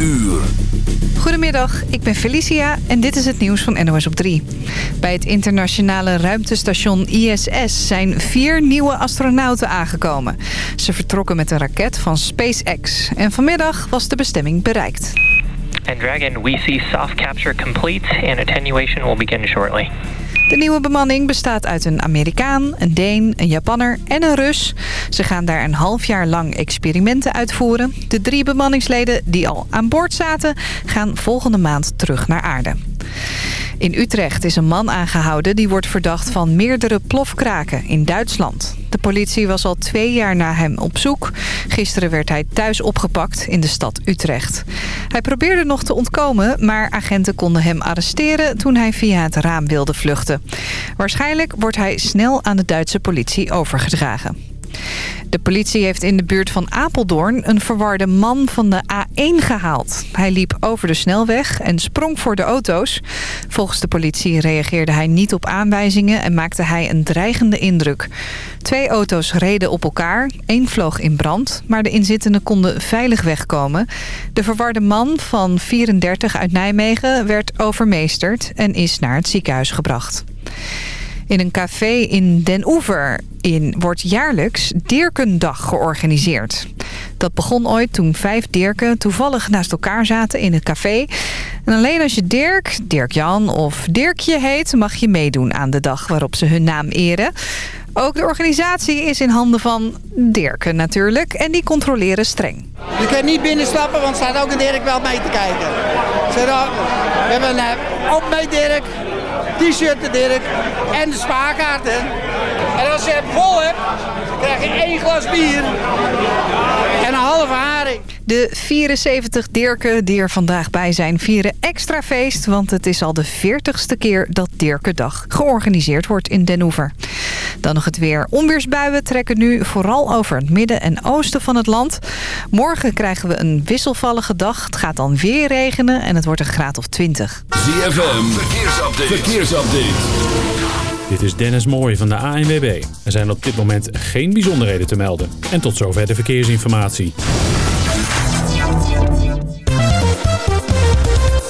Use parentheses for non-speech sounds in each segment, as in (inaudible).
uur. Goedemiddag, ik ben Felicia en dit is het nieuws van NOS op 3. Bij het internationale ruimtestation ISS zijn vier nieuwe astronauten aangekomen. Ze vertrokken met een raket van SpaceX. En vanmiddag was de bestemming bereikt. And Dragon, we see soft capture complete and attenuation will begin shortly. De nieuwe bemanning bestaat uit een Amerikaan, een Deen, een Japanner en een Rus. Ze gaan daar een half jaar lang experimenten uitvoeren. De drie bemanningsleden die al aan boord zaten... gaan volgende maand terug naar aarde. In Utrecht is een man aangehouden die wordt verdacht van meerdere plofkraken in Duitsland. De politie was al twee jaar naar hem op zoek. Gisteren werd hij thuis opgepakt in de stad Utrecht. Hij probeerde nog te ontkomen, maar agenten konden hem arresteren toen hij via het raam wilde vluchten. Waarschijnlijk wordt hij snel aan de Duitse politie overgedragen. De politie heeft in de buurt van Apeldoorn een verwarde man van de A1 gehaald. Hij liep over de snelweg en sprong voor de auto's. Volgens de politie reageerde hij niet op aanwijzingen en maakte hij een dreigende indruk. Twee auto's reden op elkaar, één vloog in brand, maar de inzittenden konden veilig wegkomen. De verwarde man van 34 uit Nijmegen werd overmeesterd en is naar het ziekenhuis gebracht. In een café in Den Oever in wordt jaarlijks Dirkendag georganiseerd. Dat begon ooit toen vijf Dirken toevallig naast elkaar zaten in het café. En alleen als je Dirk, Dirk-Jan of Dirkje heet... mag je meedoen aan de dag waarop ze hun naam eren. Ook de organisatie is in handen van Dirken natuurlijk. En die controleren streng. Je kunt niet binnenstappen, want staat ook een Dirk wel mee te kijken. We hebben een eh, op mee Dirk, t-shirt de Dirk en de spaarkaarten. En als je het vol hebt, krijg je één glas bier en een halve haring. De 74 Dirken die er vandaag bij zijn vieren extra feest... want het is al de 40ste keer dat Dirkendag georganiseerd wordt in Den Oever. Dan nog het weer. Onweersbuien trekken nu vooral over het midden en oosten van het land. Morgen krijgen we een wisselvallige dag. Het gaat dan weer regenen en het wordt een graad of 20. ZFM, verkeersupdate. verkeersupdate. Dit is Dennis Mooij van de ANWB. Er zijn op dit moment geen bijzonderheden te melden. En tot zover de verkeersinformatie.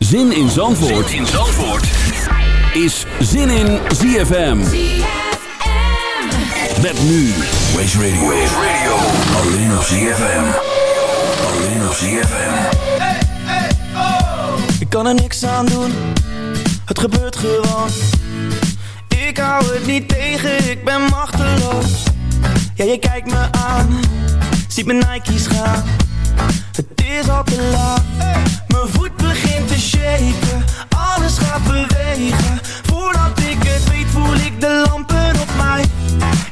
Zin in Zandvoort, zin in Zandvoort. is Zin in ZFM. Met nu Waze Radio. Waze Radio. Alleen op ZFM. Alleen op ZFM. Ik kan er niks aan doen. Het gebeurt gewoon. Ik hou het niet tegen, ik ben machteloos. Ja, je kijkt me aan. Ziet mijn Nike's gaan. Het is al te laat. Mijn voet begint te shaken. Alles gaat bewegen. Voordat ik het weet voel ik de lampen op mij.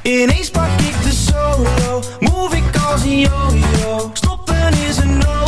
Ineens pak ik de solo. Move ik als een yo-yo. Stoppen is een no-go.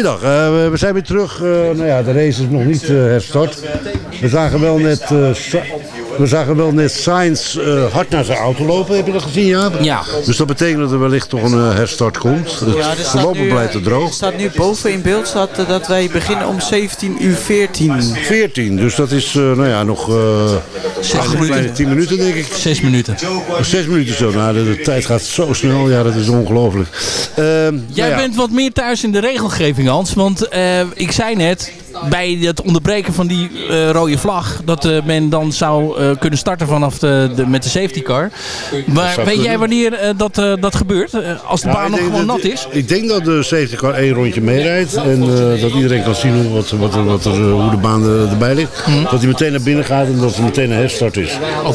Goeiedag, eh, we- zijn weer terug. eh, nou ja, de race is nog niet eh, herstart. We zagen wel net, we zagen wel net Sainz eh, hard naar zijn auto lopen. Heb je dat gezien, Jaap? Ja. Dus dat betekent dat er wellicht toch een eh, herstart komt. Het Ja, voorlopig nu, blijft het droog. Er staat nu boven in beeld staat, dat wij beginnen om 17 uur 14. 14, dus dat is eh, nou ja, nog eh kleine, minuten. kleine 10 minuten denk ik. Zes minuten. Of 6 minuten zo. Nou, de, de tijd gaat zo snel. Ja, dat is ongelooflijk. Ehm, Jij nou ja. bent wat meer thuis in de regelgeving, Hans. Want eh, ik zei net, bij het onderbreken van die eh, rode vlag... dat eh, men dan zou eh, kunnen starten vanaf de, de, met de safety car. Maar weet jij wanneer dat, dat gebeurt? Als de Nou, baan ik nog gewoon nat is? Ik denk dat de safety car één rondje meerijdt. En dat iedereen kan zien hoe, wat, wat, er- wat hoe de baan er- erbij ligt. Mhm. Dat hij meteen naar binnen gaat en dat er meteen een herstart is. Oh.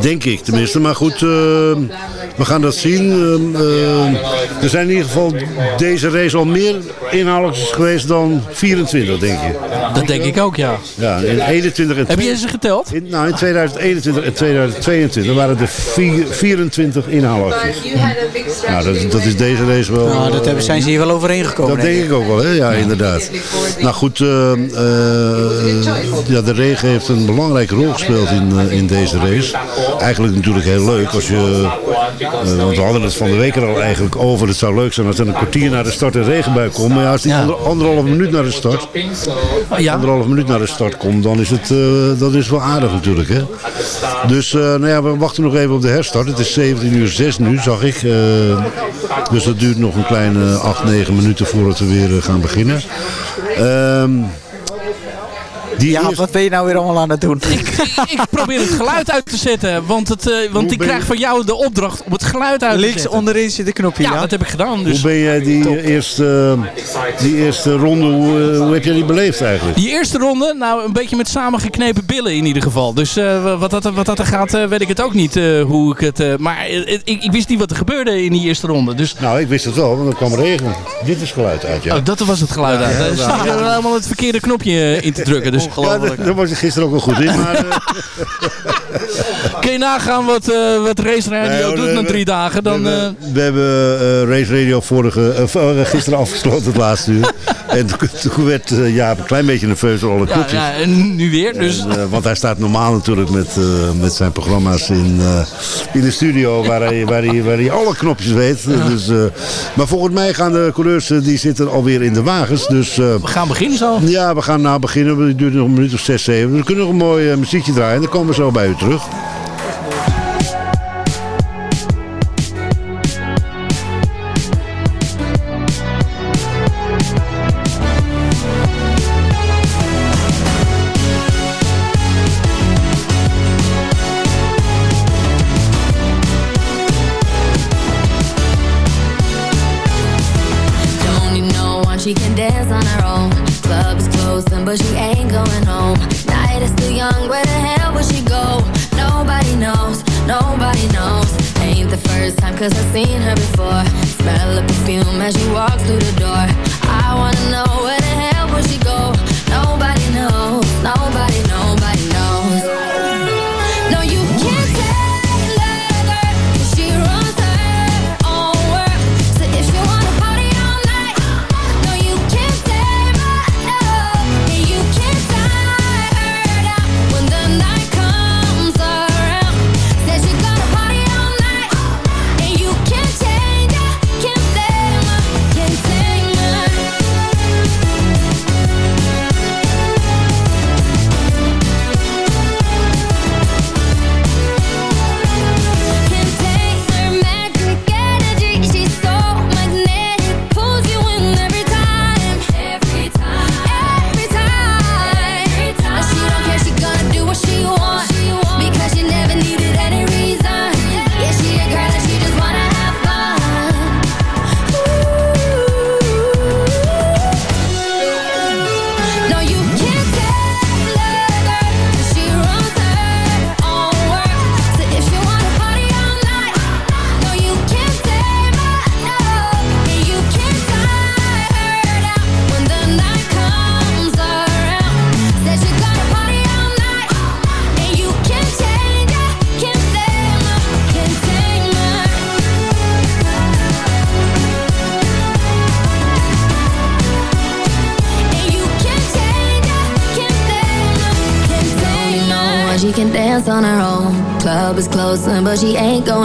Denk ik tenminste. Maar goed, we gaan dat zien. Ehm, eh, er zijn in ieder geval deze race al meer inhaaltjes geweest dan 24, denk je. Dat denk ik ook, ja. Ja, in 21 en Heb je ze geteld? in, nou, in 2021 en 2022 waren er vier- 24 inhaalacties. Nou, dat, dat is deze race wel... Nou, dat hebben, zijn ze hier wel overheen gekomen. Dat denk ik ook wel, hè? Ja, inderdaad. Nou goed, eh, eh, ja, de regen heeft een belangrijke rol gespeeld in, eh, in deze race. Eigenlijk natuurlijk heel leuk als je... eh, want we hadden het van de week er al eigenlijk over. Het zou leuk zijn als er een kwartier naar de start een regenbui komt. Maar ja, als die Ja. ander, anderhalf minuut naar de start... Ja. Anderhalf minuut naar de start komt, dan is het eh, dat is wel aardig natuurlijk. Hè? Dus eh, nou ja, we wachten nog even op de herstart. Het is 17 uur 6 nu, zag ik. Eh, dus dat duurt nog een kleine 8, 9 minuten voordat we weer gaan beginnen. Ehm, die Ja, wat ben je nou weer allemaal aan het doen? (laughs) Ik, ik probeer het geluid uit te zetten. Want, het, eh, want ik je- krijg van jou de opdracht om het geluid uit te Links zetten. onderin zit een knopje, Ja, ja. dat heb ik gedaan. Dus. Hoe ben jij die eerste, die eerste ronde, hoe, eh, hoe heb jij die beleefd eigenlijk? Die eerste ronde, nou een beetje met samengeknepen billen in ieder geval. Dus eh, wat, dat, wat dat er gaat, eh, weet ik het ook niet eh, hoe ik het... eh, maar eh, ik, ik wist niet wat er gebeurde in die eerste ronde. Dus Nou, ik wist het wel, want er kwam regen. Dit is geluid uit, ja. oh, dat was het geluid uit. Dus ik heb helemaal het verkeerde knopje eh, in te drukken. Dus Ja, daar daar was ik gisteren ook wel goed in, maar... eh, (laughs) kun je nagaan wat, eh wat Race Radio Nee, doet we- na drie dagen. Dan, we, eh, hebben- we hebben eh, Race Radio vorige, gisteren afgesloten het laatste uur. (laughs) en toen- werd eh, Jaap een klein beetje nerveus door alle ja, knopjes. ja, en nu weer. Dus En, want hij staat normaal natuurlijk met, eh, met zijn programma's in, eh, in de studio (laughs) waar hij, waar, hij, waar hij alle knopjes weet. Dus, eh, maar volgens mij gaan de coureurs, die zitten alweer in de wagens. Dus eh, we gaan beginnen zo. ja, we gaan nou beginnen. Het duurt nog een minuut of zes, zeven. We kunnen nog een mooi eh, muziekje draaien. Dan komen we zo bij u terug. Cause I've seen her before. Smell of perfume as she walks through the door. I wanna know but she ain't going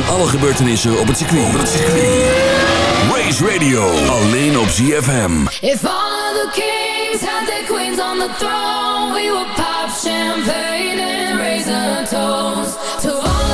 van alle gebeurtenissen op het circuit. Race Radio, alleen op ZFM. If all the kings had their queens on the throne, we would pop champagne and raise a toast to all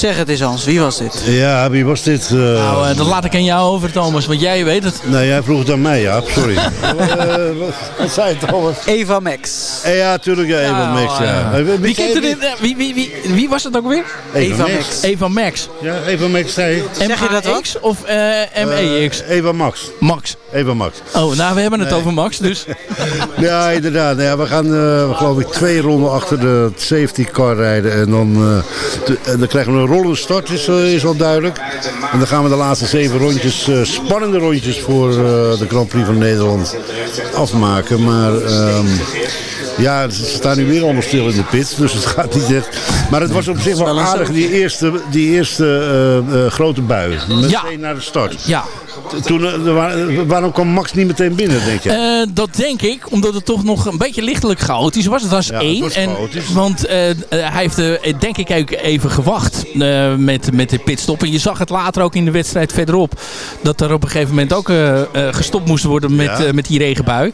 sé het eens Hans, wie was dit? Ja, wie was dit? eh? Nou, eh, dat laat ik aan jou over, Thomas, want jij weet het. Nee, jij vroeg het aan mij, ja. Sorry. (laughs) Eh, wat, wat zei Thomas? Eva Max. Eh, ja, tuurlijk, ja, Eva Nou, Max, ja. Wie, kent er wie? dit, wie, wie, wie, wie was het ook weer? Eva Max. Max. Eva Max. Ja, Eva Max zei. Zeg je dat ook? MAX of eh MEX? Eva Max. Max. Eva Max. Oh, nou, we hebben het Nee. over Max, dus... (laughs) Ja, inderdaad. Nou ja, we gaan, eh, geloof ik, twee ronden achter de safety car rijden. En dan, eh, de- en dan krijgen we een rollende start, is, eh, is al duidelijk. En dan gaan we de laatste zeven rondjes, eh, spannende rondjes voor eh, de Grand Prix van Nederland afmaken. Maar ehm, ja, ze staan nu weer allemaal stil in de pit, dus het gaat niet echt. Maar het was op zich wel aardig, die eerste, die eerste grote bui. Meteen Ja. naar de start. Ja. Toen, eh, wa- waarom kwam Max niet meteen binnen, denk je? Eh, dat denk ik, omdat het toch nog een beetje lichtelijk chaotisch was. Het was Ja, het één. was en, want eh, hij heeft denk ik ook even gewacht met, met de pitstop. En je zag het later ook in de wedstrijd verderop. Dat er op een gegeven moment ook gestopt moest worden met, Ja. met die regenbui.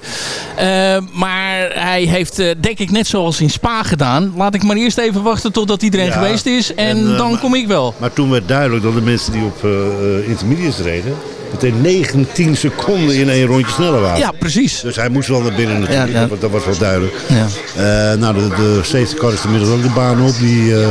Maar hij heeft denk ik net zoals in Spa gedaan. Laat ik maar eerst even wachten totdat iedereen Ja. geweest is. En, En, dan maar- kom ik wel. Maar toen werd duidelijk dat de mensen die op intermediates reden, meteen 19 seconden in één rondje sneller waren. Ja, precies. Dus hij moest wel naar binnen natuurlijk, Ja, ja. Dat, dat was wel duidelijk. Ja. Eh, nou, de, de safety car is inmiddels ook de baan op. Die, eh,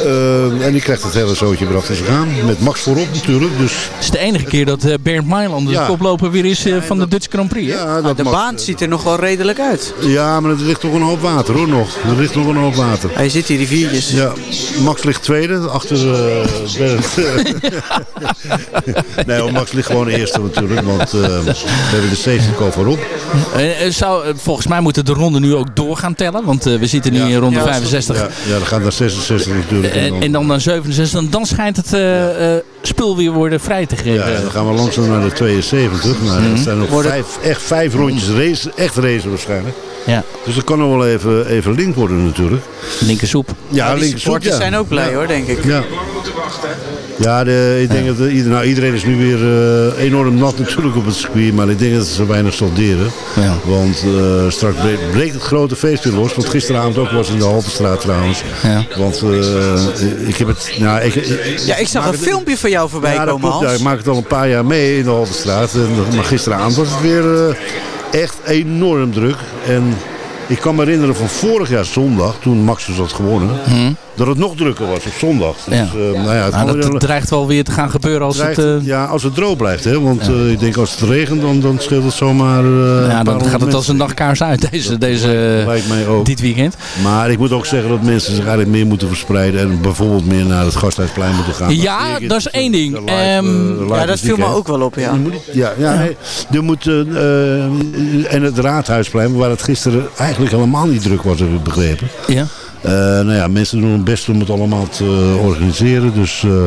eh, en die krijgt het hele zootje weer achter zich aan. Met Max voorop natuurlijk. Dus Het is de enige keer dat eh, Bernd Mailand de Ja. koploper weer is van de Dutch Grand Prix. Hè? ja, dat de Max- baan ziet er nog wel redelijk uit. Ja, maar er ligt toch een hoop water hoor nog. Er ligt nog een hoop water. Hij zit hier riviertjes. Ja, Max ligt tweede, achter eh Bernd. (laughs) nee, Max ligt gewoon eerste natuurlijk, want eh, we hebben de safety car voorop. Zou, eh, volgens mij moeten de ronde nu ook door gaan tellen. Want eh, we zitten nu Ja. in ronde Ja, 65. Ja, ja, dan gaat naar 66 natuurlijk. En, en dan naar 67. En dan schijnt het eh, eh, spul weer worden vrij te geven. Ja, dan gaan we langzaam naar de 72. Maar Mhm. dat zijn nog Worden- vijf, echt vijf rondjes race, echt racen waarschijnlijk. Ja. Dus dat kan nog wel even, even link worden natuurlijk. Linkersoep. Ja, die supporters zijn ook blij hoor, denk ik. Ja. Ja, de, ik denk dat de- ieder- nou, iedereen is nu weer eh, enorm nat natuurlijk op het circuit. Maar ik denk dat ze weinig solderen. Ja. Want eh, straks breekt, breekt het grote feest weer los. Want gisteravond ook was in de Haltestraat trouwens. Ja. Want eh, ik heb het... Nou, ik, ik- Ja, ik zag een het- filmpje van jou voorbij ja, dat komen, klopt. Ja, Hans. ik maak het al een paar jaar mee in de Haltestraat. En, maar gisteravond was het weer eh, echt enorm druk. En ik kan me herinneren van vorig jaar zondag, toen Max dus had gewonnen, dat het nog drukker was op zondag. Dus, Ja. eh, nou ja, het Nou, dat weer- dreigt wel weer te gaan gebeuren als het... eh, ja, als het droog blijft. Hè? Want eh, ik denk als het regent, dan, dan scheelt het zomaar... eh, ja, dan gaat het als een nachtkaars uit deze, deze, Lijkt mij ook. dit weekend. Maar ik moet ook zeggen dat mensen zich eigenlijk meer moeten verspreiden. En bijvoorbeeld meer naar het Gasthuisplein moeten gaan. Ja, dat is één ding. Live, Ehm, eh, Ja, dat viel me ook wel op, ja. Je moet niet- Ja, ja, nee. Er moet, en het Raadhuisplein, waar het gisteren eigenlijk helemaal niet druk was, heb ik begrepen. Ja. Eh, nou ja, mensen doen hun best om het allemaal te organiseren. Dus, eh,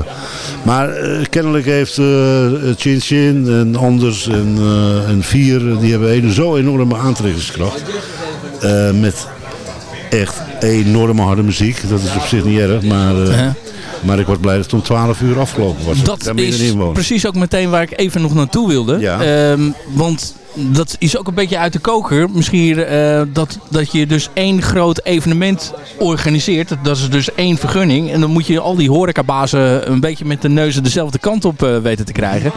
maar eh, kennelijk heeft Chin Chin en Anders en, Vier, die hebben een zo enorme aantrekkingskracht. Met echt enorme harde muziek. Dat is op zich niet erg, maar... Maar ik was blij dat het om 12 uur afgelopen was. Dat is precies ook meteen waar ik even nog naartoe wilde. Ja. Ehm, want dat is ook een beetje uit de koker. Misschien eh, dat, dat je dus één groot evenement organiseert. Dat is dus één vergunning. En dan moet je al die horecabazen een beetje met de neuzen dezelfde kant op eh, weten te krijgen.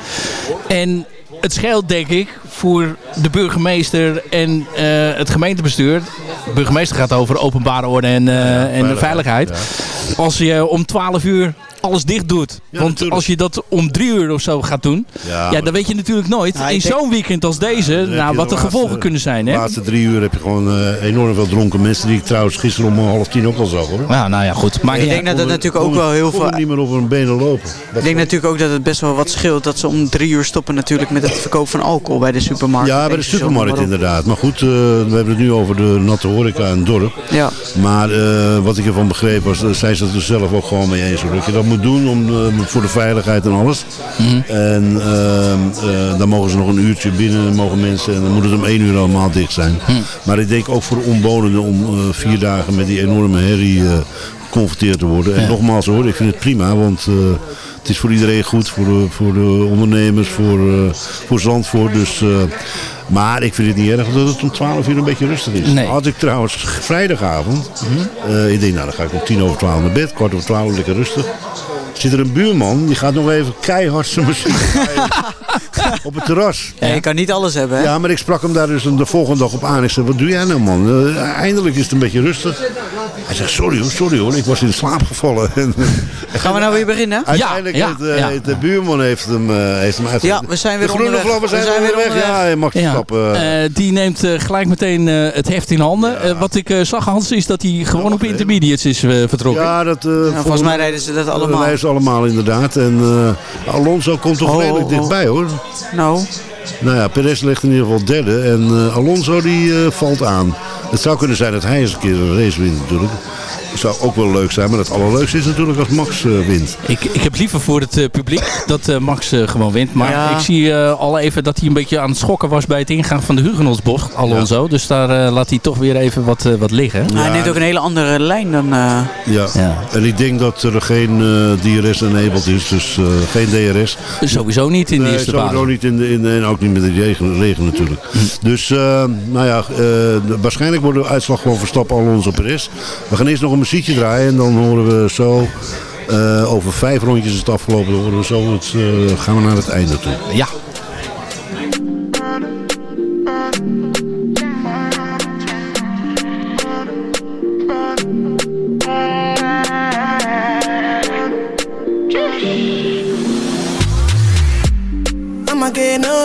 En het scheelt denk ik voor de burgemeester en eh, het gemeentebestuur. De burgemeester gaat over openbare orde en, eh, en veiligheid. Als je om 12 uur alles dicht doet. Ja, Want natuurlijk. als je dat om drie uur of zo gaat doen. Ja, dan weet je natuurlijk nooit. Ja, ik in zo'n weekend als deze. Nou, wat de, de gevolgen laatste- kunnen zijn. De Hè? laatste drie uur heb je gewoon eh, enorm veel dronken mensen die ik trouwens gisteren om half tien ook al zag hoor. Nou, nou ja, goed. Maar Ik denk dat het natuurlijk ook wel heel veel... niet meer op hun benen lopen. Ik denk natuurlijk ook dat het best wel wat scheelt dat ze om drie uur stoppen natuurlijk met het verkoop van alcohol bij de supermarkt. Ja, bij de supermarkt inderdaad. Maar goed, eh, we hebben het nu over de natte horeca in het dorp. Ja. Maar eh, wat ik ervan begreep was, uh, zij ze er zelf ook gewoon mee eens. hoor. Dat je dat moet doen om, eh, voor de veiligheid en alles. En ehm, eh, dan mogen ze nog een uurtje binnen, mogen mensen. En dan moet het om één uur allemaal dicht zijn. Maar ik denk ook voor de omwonenden om eh, vier dagen met die enorme herrie geconfronteerd te worden. En nogmaals hoor, ik vind het prima, want het is voor iedereen goed. Voor de, voor de ondernemers, voor, eh, voor Zandvoort. Dus... eh, maar ik vind het niet erg dat het om 12 uur een beetje rustig is. Nee. Had ik trouwens vrijdagavond. eh, ik denk, nou dan ga ik om tien over twaalf naar bed. Kwart over twaalf lekker rustig. Zit er een buurman, die gaat nog even keihard zijn muziek op het terras. Ja, je kan niet alles hebben, hè? Ja, maar ik sprak hem daar dus de volgende dag op aan. Ik zei, wat doe jij nou man? Eh, eindelijk is het een beetje rustig. Zegt, sorry hoor, sorry hoor, ik was in slaap gevallen. (laughs) En, Gaan we nou weer beginnen? Uiteindelijk ja, heeft, eh, ja. de buurman heeft hem, eh, heeft hem uit. Ja, we zijn weer de groene onderweg. we zijn, We zijn weer onderweg. onderweg. Ja, hij mag Ja, stappen. eh, die neemt eh, gelijk meteen eh, het heft in handen. Eh, wat ik eh, zag, Hans, is dat hij gewoon op intermediates is eh, vertrokken. ja, dat, eh, volgens mij rijden ze dat allemaal. Wij ze allemaal inderdaad. En eh, Alonso komt toch Oh, redelijk oh, dichtbij hoor. Nou, Nou ja, Perez ligt in ieder geval derde. En eh, Alonso die eh, valt aan. Het zou kunnen zijn dat hij eens een keer een race wint natuurlijk. Het zou ook wel leuk zijn. Maar het allerleukste is natuurlijk als Max eh, wint. Ik, ik heb liever voor het eh, publiek dat eh, Max eh, gewoon wint. Maar Ja. ik zie eh, al even dat hij een beetje aan het schokken was bij het ingaan van de Hugenottsbocht, Alonso. Dus daar eh, laat hij toch weer even wat, wat liggen. hij neemt ook een hele andere lijn dan... eh, Ja. Ja. En ik denk dat er geen eh, DRS enabled is. Dus eh, geen DRS. Sowieso niet in de Nee, eerste sowieso baan. niet in de, in en ook niet met de regen, regen natuurlijk. Hm. Dus, eh, nou ja, eh, waarschijnlijk wordt de uitslag gewoon Verstappen Alonso Perez. We gaan eerst nog een muziekje draaien en dan horen we zo Eh, over vijf rondjes is het afgelopen. Dan worden we zo het, eh, gaan we naar het einde toe. Ja.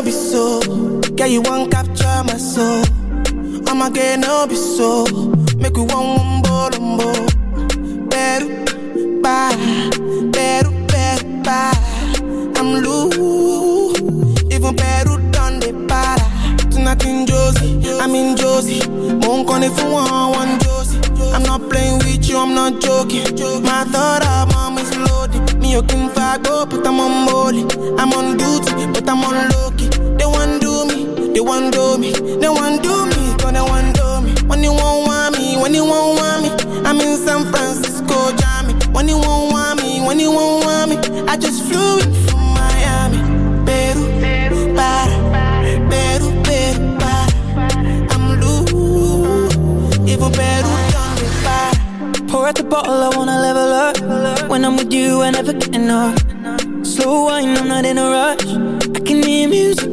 Be so. Girl, you won't capture my soul. I'ma get no be so. Make you one one bolombo. Better, bye. Better, better, bye. I'm loose. Even better done the para. Tonight in Josie, I'm in Josie. Won't call if you one Josie. I'm not playing with you, I'm not joking. My thought of mom is loaded. Me, you can go, but I'm on molly. I'm on duty, but I'm on low key. They want do me, they want do me, they want do me, want do me. When you won't want me, when you won't want me, I'm in San Francisco, Jammy. When you won't want me, when you won't want me, I just flew in from Miami. Peru, para, Peru, Peru, para. I'm loose, even Peru done me para. Pour out the bottle, I wanna level up. When I'm with you, I never get enough. Slow wine, I'm not in a rush. I can hear music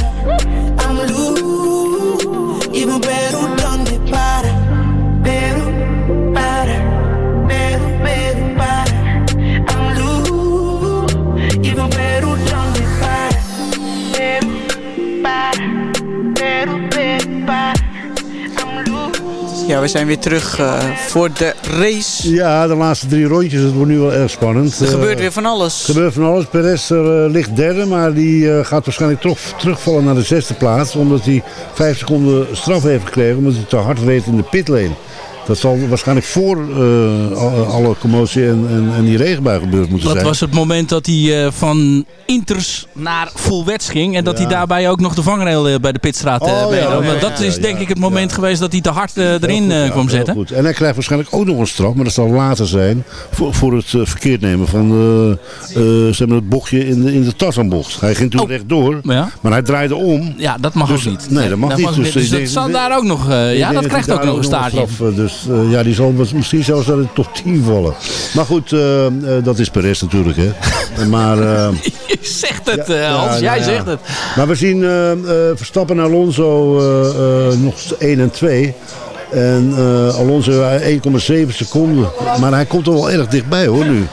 Ja, we zijn weer terug eh, voor de race. Ja, de laatste drie rondjes. Het wordt nu wel erg spannend. Er gebeurt Eh, weer van alles. Er gebeurt van alles. Perez er, eh, ligt derde, maar die gaat waarschijnlijk toch terugvallen naar de zesde plaats. Omdat hij vijf seconden straf heeft gekregen omdat hij te hard reed in de pitlane. Dat zal waarschijnlijk voor eh, alle, commotie en, en, en die regenbui gebeurd moeten Dat zijn. was het moment dat hij eh, van Inters naar Full Wets ging. En dat Ja. hij daarbij ook nog de vangrail eh, bij de pitstraat Oh, ja, dat is denk ik het moment geweest dat hij te hard erin goed, kwam zetten. goed. En hij krijgt waarschijnlijk ook nog een straf, maar dat zal later zijn. Voor, voor het verkeerd nemen van zeg maar het bochtje in de, in de Tarzanbocht. Hij ging toen rechtdoor, Ja. maar hij draaide om. Ja, dat mag Dus- ook niet. nee, dat mag niet. Dus Dus, dat zal daar ook nog... ja, dat krijgt ook nog een staartje. Dus eh, ja, die zal misschien zelfs in de top 10 vallen. Maar goed, eh, dat is Perez natuurlijk. Hè. (laughs) maar, Je zegt het, Ja, Hans. ja, Jij ja. zegt het. maar we zien Verstappen en Alonso nog 1 en 2. En eh, Alonso eh, 1,7 seconden. Maar hij komt er wel erg dichtbij hoor nu.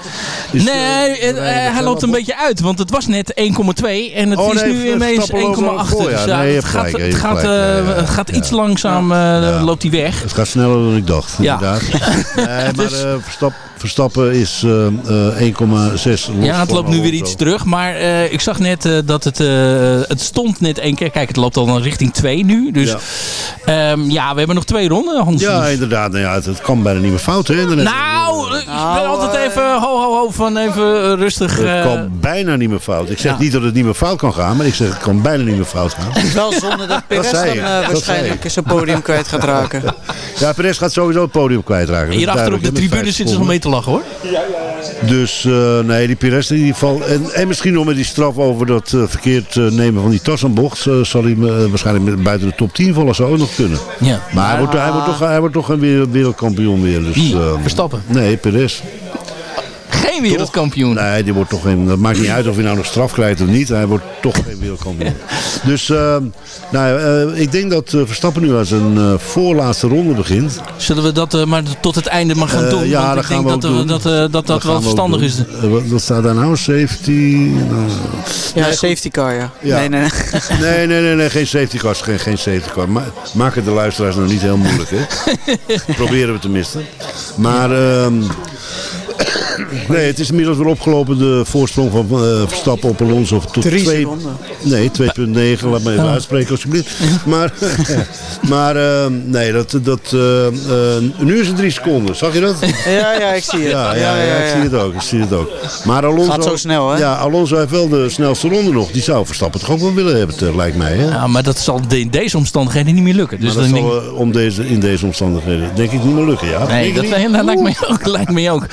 Dus, nee, eh, eh, eh, hij loopt een beetje uit. Want het was net 1,2 en het Oh, is nee, nu ineens Verstappen loopt wel 1,8. voor, ja. Dus Nee, het gaat, gelijk, het eh, het iets langzaam eh, loopt hij weg. Het gaat sneller dan ik dacht, Ja. inderdaad. (laughs) Nee, maar Dus- eh, Verstap- Verstappen is eh, eh, 1,6 los Ja, het loopt nu weer iets terug. Maar eh, ik zag net eh, dat het, eh, het stond net één keer. Kijk, het loopt al naar richting 2 nu. Dus ja. ja, we hebben nog twee ronden, Hans. Ja, Dus- inderdaad. Nou ja, het, het kan bijna niet meer fout, hè? Daarnet. Nou, ik ben altijd even ho, ho, ho, van even eh, rustig. Het eh, kan bijna niet meer fout. Ik zeg Ja. niet dat het niet meer fout kan gaan, maar ik zeg het kan bijna niet meer fout gaan. Wel zonder (laughs) dat Perez dan eh, waarschijnlijk zijn podium kwijt gaat raken. (laughs) Ja, Perez gaat sowieso het podium kwijtraken. Hierachter op de tribune zitten ze al mee te lachen hoor. seconden. Dus eh, nee, die Perez in ieder geval. En, en misschien nog met die straf over dat eh, verkeerd eh, nemen van die tassenbocht. eh, zal hij waarschijnlijk met, buiten de top 10 vallen. Zou ook nog kunnen. Ja. Maar hij wordt, hij, wordt toch, hij wordt toch een wereld- wereldkampioen weer. Dus, Wie? eh, Verstappen? Nee, Perez. Geen wereldkampioen. Nee, die wordt toch geen. Dat maakt niet uit of hij nou nog straf krijgt of niet. Hij wordt toch geen wereldkampioen. (laughs) Dus uh, nou, uh, ik denk dat uh, Verstappen nu aan zijn voorlaatste ronde begint. Zullen we dat maar tot het einde maar gaan doen? ja, dat ik denk gaan we dat, dat, dat, dat, dat wel verstandig is. wat, wat staat daar nou? Safety? ja, safety car, ja. ja. Nee, nee, nee. (laughs) nee, nee, nee, nee, geen safety car. Geen, geen safety car. Ma maak het de luisteraars nog niet heel moeilijk, hè? (laughs) Proberen we tenminste. Maar... Uh, Nee, het is inmiddels weer opgelopen de voorsprong van uh, Verstappen op Alonso tot 2... Nee, 2.9, laat me even oh. uitspreken alsjeblieft. Maar, (laughs) maar uh, nee, dat, dat, uh, nu is het drie seconden, zag je dat? Ja, ja, ik zie het. Ja, ja, ja, ja, ik zie het ook, ik zie het ook. Maar Alonso, Gaat zo snel, hè? Ja, Alonso heeft wel de snelste ronde nog. Die zou Verstappen toch ook wel willen hebben, lijkt mij. Hè? Ja, maar dat zal in deze omstandigheden niet meer lukken. Dus maar dat dan zal denk... om deze, in deze omstandigheden denk ik niet meer lukken, ja. Nee, dat, dat lijkt me ook. Lijkt me ook.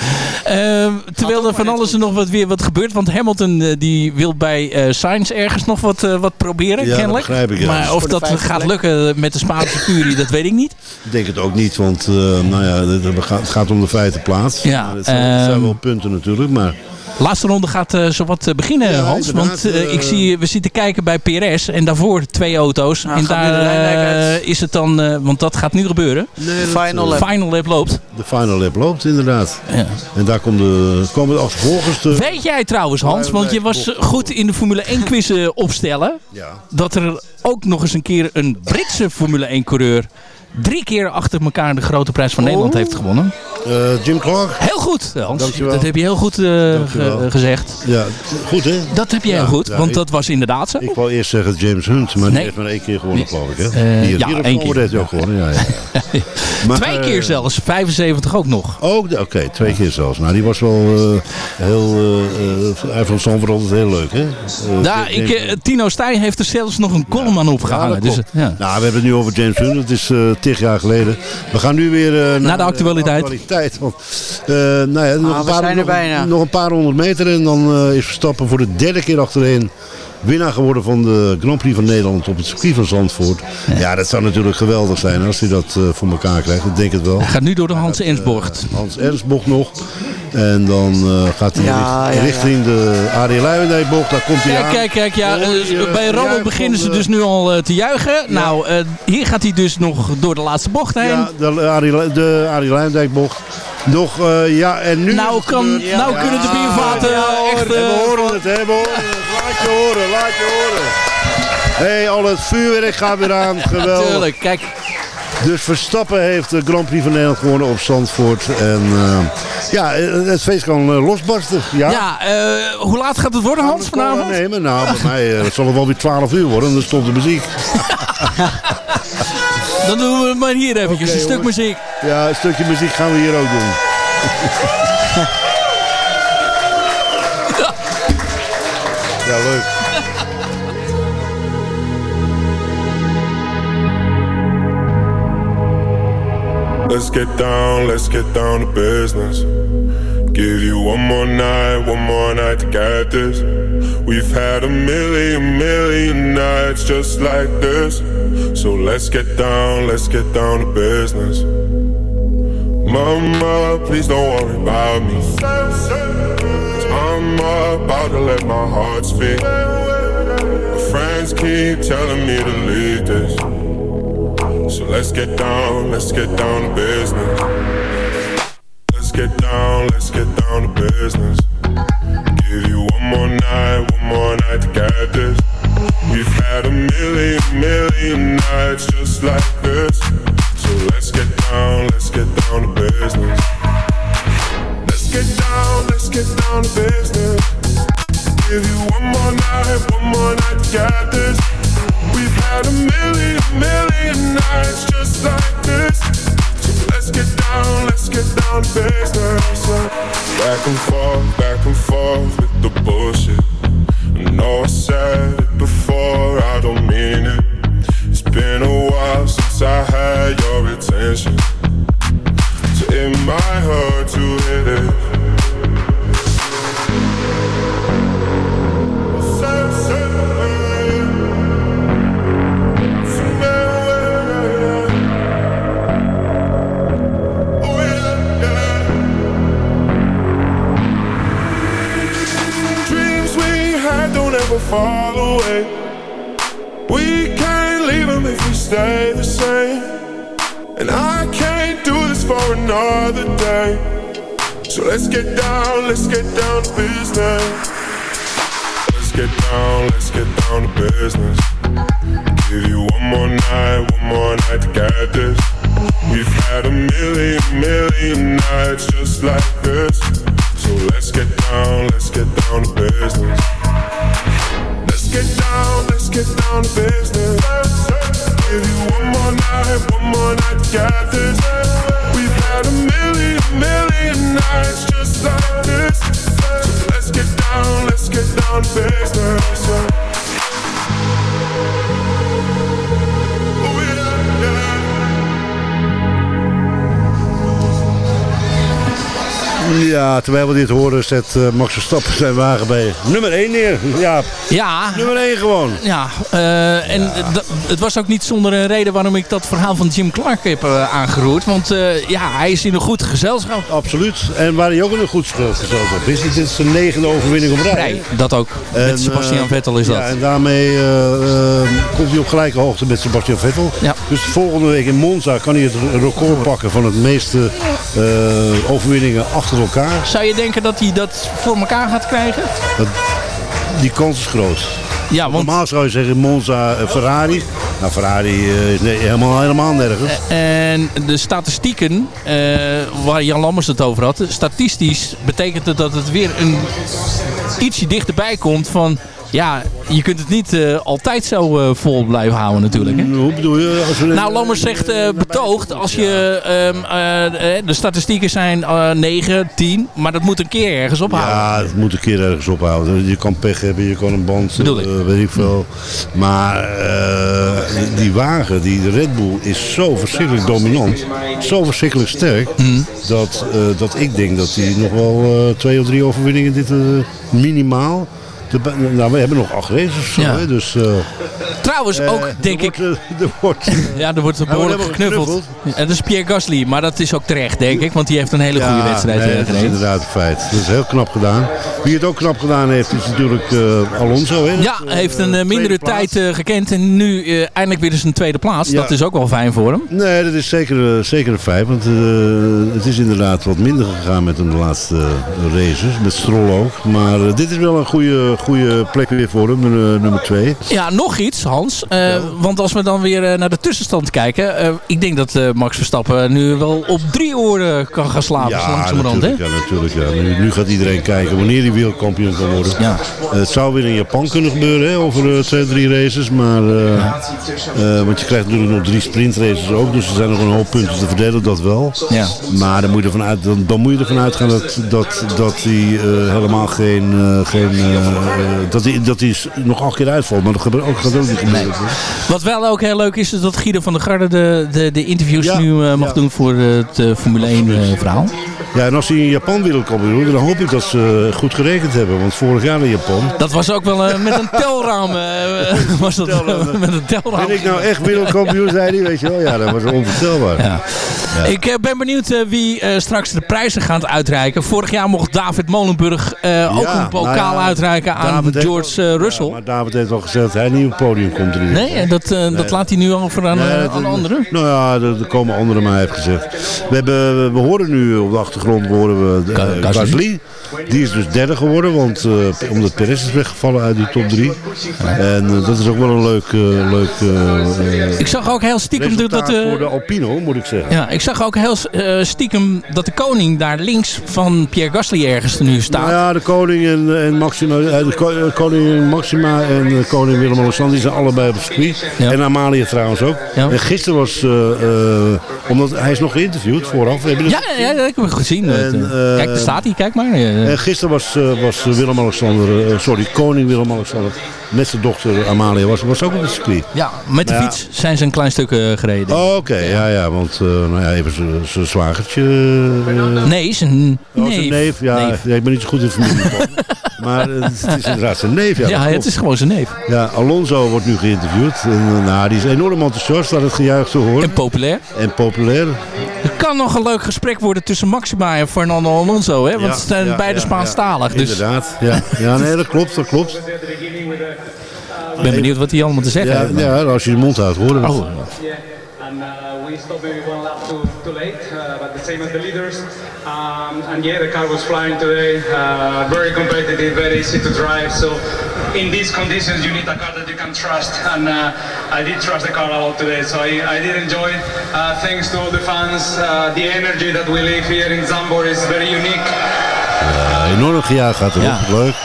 Uh, terwijl er van alles er nog wat weer wat gebeurt. Want Hamilton uh, die wil bij uh, Sainz ergens nog wat, uh, wat proberen, ja, kennelijk. Dat ik, ja. Maar of dat gaat plek. lukken met de Spaanse Fury, dat weet ik niet. Ik denk het ook niet, want nou ja, het gaat om de vijfde plaats. Ja, het zijn, het zijn wel punten natuurlijk, maar... Laatste ronde gaat uh, zowat beginnen, ja, Hans. Want uh, ik zie, we zitten kijken bij PRS en daarvoor twee auto's. Nou, en daar uh, is het dan, want dat gaat nu gebeuren. Nee, de final lap. final lap loopt. De final lap loopt, inderdaad. Ja. En daar komen de, komen de achtervolgers. Te... Weet jij trouwens, Hans, want je was goed in de Formule 1 quiz opstellen. Ja. Dat er ook nog eens een keer een Britse Formule 1 coureur drie keer achter elkaar de grote prijs van oh. Nederland heeft gewonnen. Uh, Jim Clark. Heel goed, Hans. Dankjewel. Dat heb je heel goed uh, ge gezegd. Ja, goed hè? Dat heb je ja, heel goed, ja, want ik, dat was inderdaad zo. Ik wou eerst zeggen James Hunt, maar die heeft maar één keer gewonnen geloof ik hè? Uh, hier, ja, hier één keer. heeft hij ook gewonnen, ja. ja. (laughs) maar, Twee keer zelfs, 75 ook nog. Ook, oké, okay, twee keer zelfs. Nou, die was wel heel, hij vond Zandvoort altijd heel leuk hè? ja, ik, Tino Stijn heeft er zelfs nog een column aan opgehangen. Dus, ja. Nou, we hebben het nu over James Hunt, dat is tig jaar geleden. We gaan nu weer uh, naar, naar de actualiteit. De actualiteit want, uh, nou ja, nog, ah, een paar, nog, bijna. nog een paar honderd meter en dan uh, is Verstappen voor de derde keer achtereen winnaar geworden van de Grand Prix van Nederland op het circuit van Zandvoort. Ja, ja dat zou natuurlijk geweldig zijn als hij dat uh, voor elkaar krijgt. Ik denk het wel. Hij gaat nu door de Hans Ernstbocht. Uh, Hans Ernstbocht nog. En dan uh, gaat hij ja, richt, ja, richting de Arie Luijendijkbocht. Daar komt hij kijk, aan. Kijk, kijk, ja. Bij Rammel beginnen ze dus nu al te juichen. Nou, hier gaat hij dus nog door de laatste bocht heen. Ja, de Arie, de Arie Luijendijkbocht. Nog, uh, ja, en nu... Nou, kan, nou ja, kunnen de biervaten ja, echt... Uh, we horen het, hè, we horen het. (laughs) Laat je horen, laat je horen. Hé, hey, al het vuurwerk gaat weer aan, (laughs) geweldig. Tuurlijk, kijk. Dus Verstappen heeft de Grand Prix van Nederland gewonnen op Zandvoort. En uh, ja, het feest kan losbarsten. Ja, ja uh, hoe laat gaat het worden, Hans, vanavond? Nemen? Nou, bij mij (laughs) zal het wel weer 12 uur worden. Dan stond de muziek. Dan doen we het maar hier eventjes, okay, een stuk jongens. muziek. Ja, een stukje muziek gaan we hier ook doen. (laughs) ja, leuk. Let's get down, let's get down to business. Give you one more night, one more night to get this. We've had a million, million nights just like this. So let's get down, let's get down to business. Mama, please don't worry about me. Cause I'm about to let my heart speak. My friends keep telling me to leave this. So let's get down, let's get down to business. Let's get down, let's get down to business. Give you one more night, one more night to get this. We've had a million, million nights just like this. So let's get down, let's get down to business. Let's get down, let's get down to business. Give you one more night, one more night get this. Terwijl we dit horen zet eh, Max Verstappen zijn wagen bij nummer 1 neer. Ja, Ja. nummer 1 gewoon. Ja, eh, en het was ook niet zonder een reden waarom ik dat verhaal van Jim Clark heb eh, aangeroerd. Want eh, ja, hij is in een goed gezelschap. Absoluut. En waar hij ook in een goed gezelschap is. Dit is zijn negende overwinning op rij. Nee, dat ook. En, Met Sebastian Vettel is dat. Ja, en daarmee komt hij op gelijke hoogte met Sebastian Vettel. Ja. Dus volgende week in Monza kan hij het record pakken van het meeste overwinningen achter elkaar. Zou je denken dat hij dat voor elkaar gaat krijgen? Dat, die kans is groot. Ja, want... Normaal zou je zeggen Monza eh, Ferrari. Nou, Ferrari eh, is nee, helemaal, helemaal nergens. En de statistieken, eh, waar Jan Lammers het over had, statistisch betekent het dat het weer een ietsje dichterbij komt van... Ja, je kunt het niet eh, altijd zo eh, vol blijven houden natuurlijk. Hè? Hoe bedoel je? Als we, Nou, Lammers zegt eh, betoogd, als je, ehm, eh, eh, de statistieken zijn eh 9, 10, maar dat moet een keer ergens ophouden. Ja, het moet een keer ergens ophouden. Je kan pech hebben, je kan een band, weet ik veel. Maar die, wagen, die Red Bull, is zo verschrikkelijk dominant. Zo verschrikkelijk sterk. Mhm. Dat, dat ik denk dat hij nog wel twee of drie overwinningen dit minimaal... De, nou, we hebben nog acht races of zo, Ja. hè, dus... eh, Trouwens, eh, ook denk er ik... wordt, eh, er wordt, (laughs) Ja, er wordt behoorlijk wordt geknuffeld. En dat is Pierre Gasly, maar dat is ook terecht, denk ik. Want die heeft een hele goede Ja, wedstrijd nee, eh, dat is gereden. inderdaad een feit. Dat is heel knap gedaan. Wie het ook knap gedaan heeft, is natuurlijk eh, Alonso. Hè? Ja, heeft een eh, mindere tijd eh, gekend en nu eh, eindelijk weer eens een tweede plaats. Ja. Dat is ook wel fijn voor hem. Nee, dat is zeker, eh, zeker een feit. Want eh, het is inderdaad wat minder gegaan met hem de laatste eh, races. Met Stroll ook. Maar eh, dit is wel een goede, goede plek weer voor hem, nummer, nummer twee. Ja, nog iets, Hans. Eh, Want als we dan weer eh, naar de tussenstand kijken. eh, ik denk dat eh, Max Verstappen nu wel op drie oren kan gaan slapen. zo langzamerhand, hè? natuurlijk. Ja, natuurlijk ja. Nu, nu gaat iedereen kijken wanneer hij wereldkampioen kan worden. Ja. Eh, het zou weer in Japan kunnen gebeuren hè, over eh, twee, drie races. Maar, eh, eh, want je krijgt natuurlijk nog drie sprintraces ook. Dus er zijn nog een hoop punten te verdelen, dat wel. Ja. Maar dan moet je ervan, uit, dan, dan moet je ervan uitgaan dat, dat, dat hij eh, helemaal geen... eh, geen eh, eh, dat, hij, dat hij s- nog acht keer uitvalt. Maar dat gebeurt ook, gaat ook niet gebeuren. Wat wel ook heel leuk is, is dat Guido van der Garde de, de, de interviews Ja, nu eh, mag ja. doen voor het eh, Formule 1 eh, verhaal. Ja, en als hij in Japan wereldkampioen wordt, dan hoop ik dat ze eh, goed gerekend hebben. Want vorig jaar in Japan... Dat was ook wel eh, met een telraam. eh, (laughs) was dat, met een telraam. Ben ik nou echt wereldkampioen, zei hij, weet je wel? Ja, dat was onvoorstelbaar. Ja. Ik ben benieuwd wie straks de prijzen gaat uitreiken. Vorig jaar mocht David Molenburg ook Ja, een pokaal nou ja, uitreiken aan David George Russell. Maar David heeft al gezegd dat hij niet op het podium komt. erin. nee, dat, eh, dat laat hij nu over aan, Nee, dat- aan anderen. Nou ja, er komen anderen, maar hij heeft gezegd. We, hebben, we horen nu op de achtergrond horen we, Ga- Gasly. Die is dus derde geworden, want eh, omdat Perez is weggevallen uit die top 3. En eh, dat is ook wel een leuk, eh, leuk Ik zag ook heel stiekem dat... dat voor de Alpino, moet ik zeggen. ja, ik zag ook heel stiekem dat de koning daar links van Pierre Gasly ergens nu staat. Nou ja, de koning en, en Maxima, de ko- koning Maxima en de koning Willem-Alexander, die zijn allebei op het circuit. Ja. En Amalia trouwens ook. Ja. En gisteren was, omdat hij is nog geïnterviewd vooraf. Dat Ja, ja, ik heb het gezien. En, Dat, kijk, daar staat hij. Kijk maar. En gisteren was, eh, was Willem-Alexander, eh, sorry, koning Willem-Alexander met zijn dochter Amalia, was, was ook op het circuit. ja, met de Nou fiets zijn ze een klein stuk eh, gereden. Oh, Oké, ja, ja, want eh, nou ja, even zijn- zwagertje. eh, Nee, zijn oh, neef. Ja, Neef. ja, ik ben niet zo goed in familie. (laughs) maar het is inderdaad zijn neef. Ja, Ja, dat het is gewoon zijn neef. Ja, Alonso wordt nu geïnterviewd. En, nou, die is enorm enthousiast aan het gejuich te horen. En populair. En populair. Het kan nog een leuk gesprek worden tussen Maxima en Fernando Alonso. Hè? Want ze zijn beide Spaanstalig. dus Inderdaad. Ja. ja, nee, dat klopt, dat klopt. Ik ben benieuwd wat hij allemaal te zeggen Ja, heeft. ja, als je de mond houdt, horen we het. Oh. and uh, we stopped maybe one lap too, too late, uh, but the same as the leaders. Um, and yeah, the car was flying today, uh, very competitive, very easy to drive. So in these conditions, you need a car that you can trust, and uh, I did trust the car a lot today. So I, I did enjoy. Uh, thanks to all the fans, uh, the energy that we live here in Zambor is very unique. Ja, enorm gejaagd gaat erop. Ja. Leuk.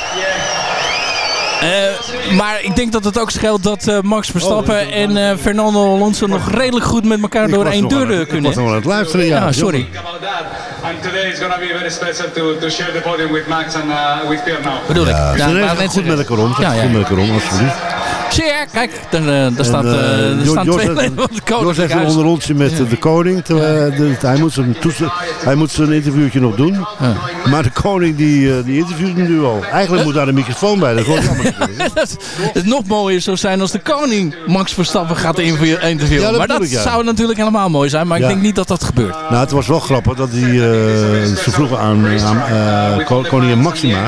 Maar ik denk dat het ook scheelt dat eh, Max Verstappen en eh, Fernando Alonso nog redelijk goed met elkaar door was één deur het- eh, ik kunnen. was nog aan het luisteren, ja. sorry. And today is going to be very special to, to share the podium with Max and uh, with Pierre now. Bedoel ik. Ja, Ja, goed met elkaar om. Ja, ja. goed met elkaar om, alsjeblieft. Zeer, kijk, daar, eh, daar staat, En, eh, eh, er Jo- staan twee leden van het Jos heeft een onderrondje met de koning. terwijl, de- hij, moet zijn hij moet zijn interviewtje nog doen. Maar de koning die, die interviewt hem nu al. Eigenlijk moet daar een microfoon bij. Dat hoort (laughs) dat het nog mooier zou zijn als de koning Max Verstappen gaat interview- interviewen. Ja, dat maar dat bedoel ik, ja. zou natuurlijk helemaal mooi zijn. Maar Ja. ik denk niet dat dat gebeurt. Nou, het was wel grappig dat die, eh, ze vroegen aan, aan ko- koningin Maxima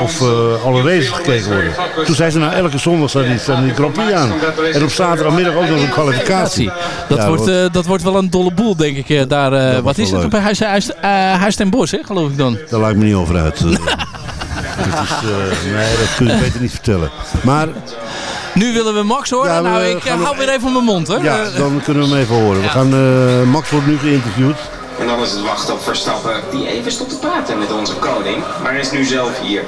of alle races gekeken worden. Toen zei ze, nou elke zondag staat die, die Grand Prix aan. En op zaterdagmiddag ook nog een kwalificatie. Dat, Ja, wordt, eh, dat wordt wel een dolle boel, denk ik. eh, daar, eh, wat is het? Op Huis, Huis, Huis ten Bos, hè, geloof ik dan. Daar laat ik me niet over uit. (laughs) Dat is, eh, nee, dat kun je beter niet vertellen. Maar Nu willen we Max horen. Ja, we nou, ik hou weer even mijn mond, hoor. ja, dan kunnen we hem even horen. We gaan, eh, Max wordt nu geïnterviewd. En dan is het wachten op Verstappen, die even stond te praten met onze koning, maar hij is nu zelf hier.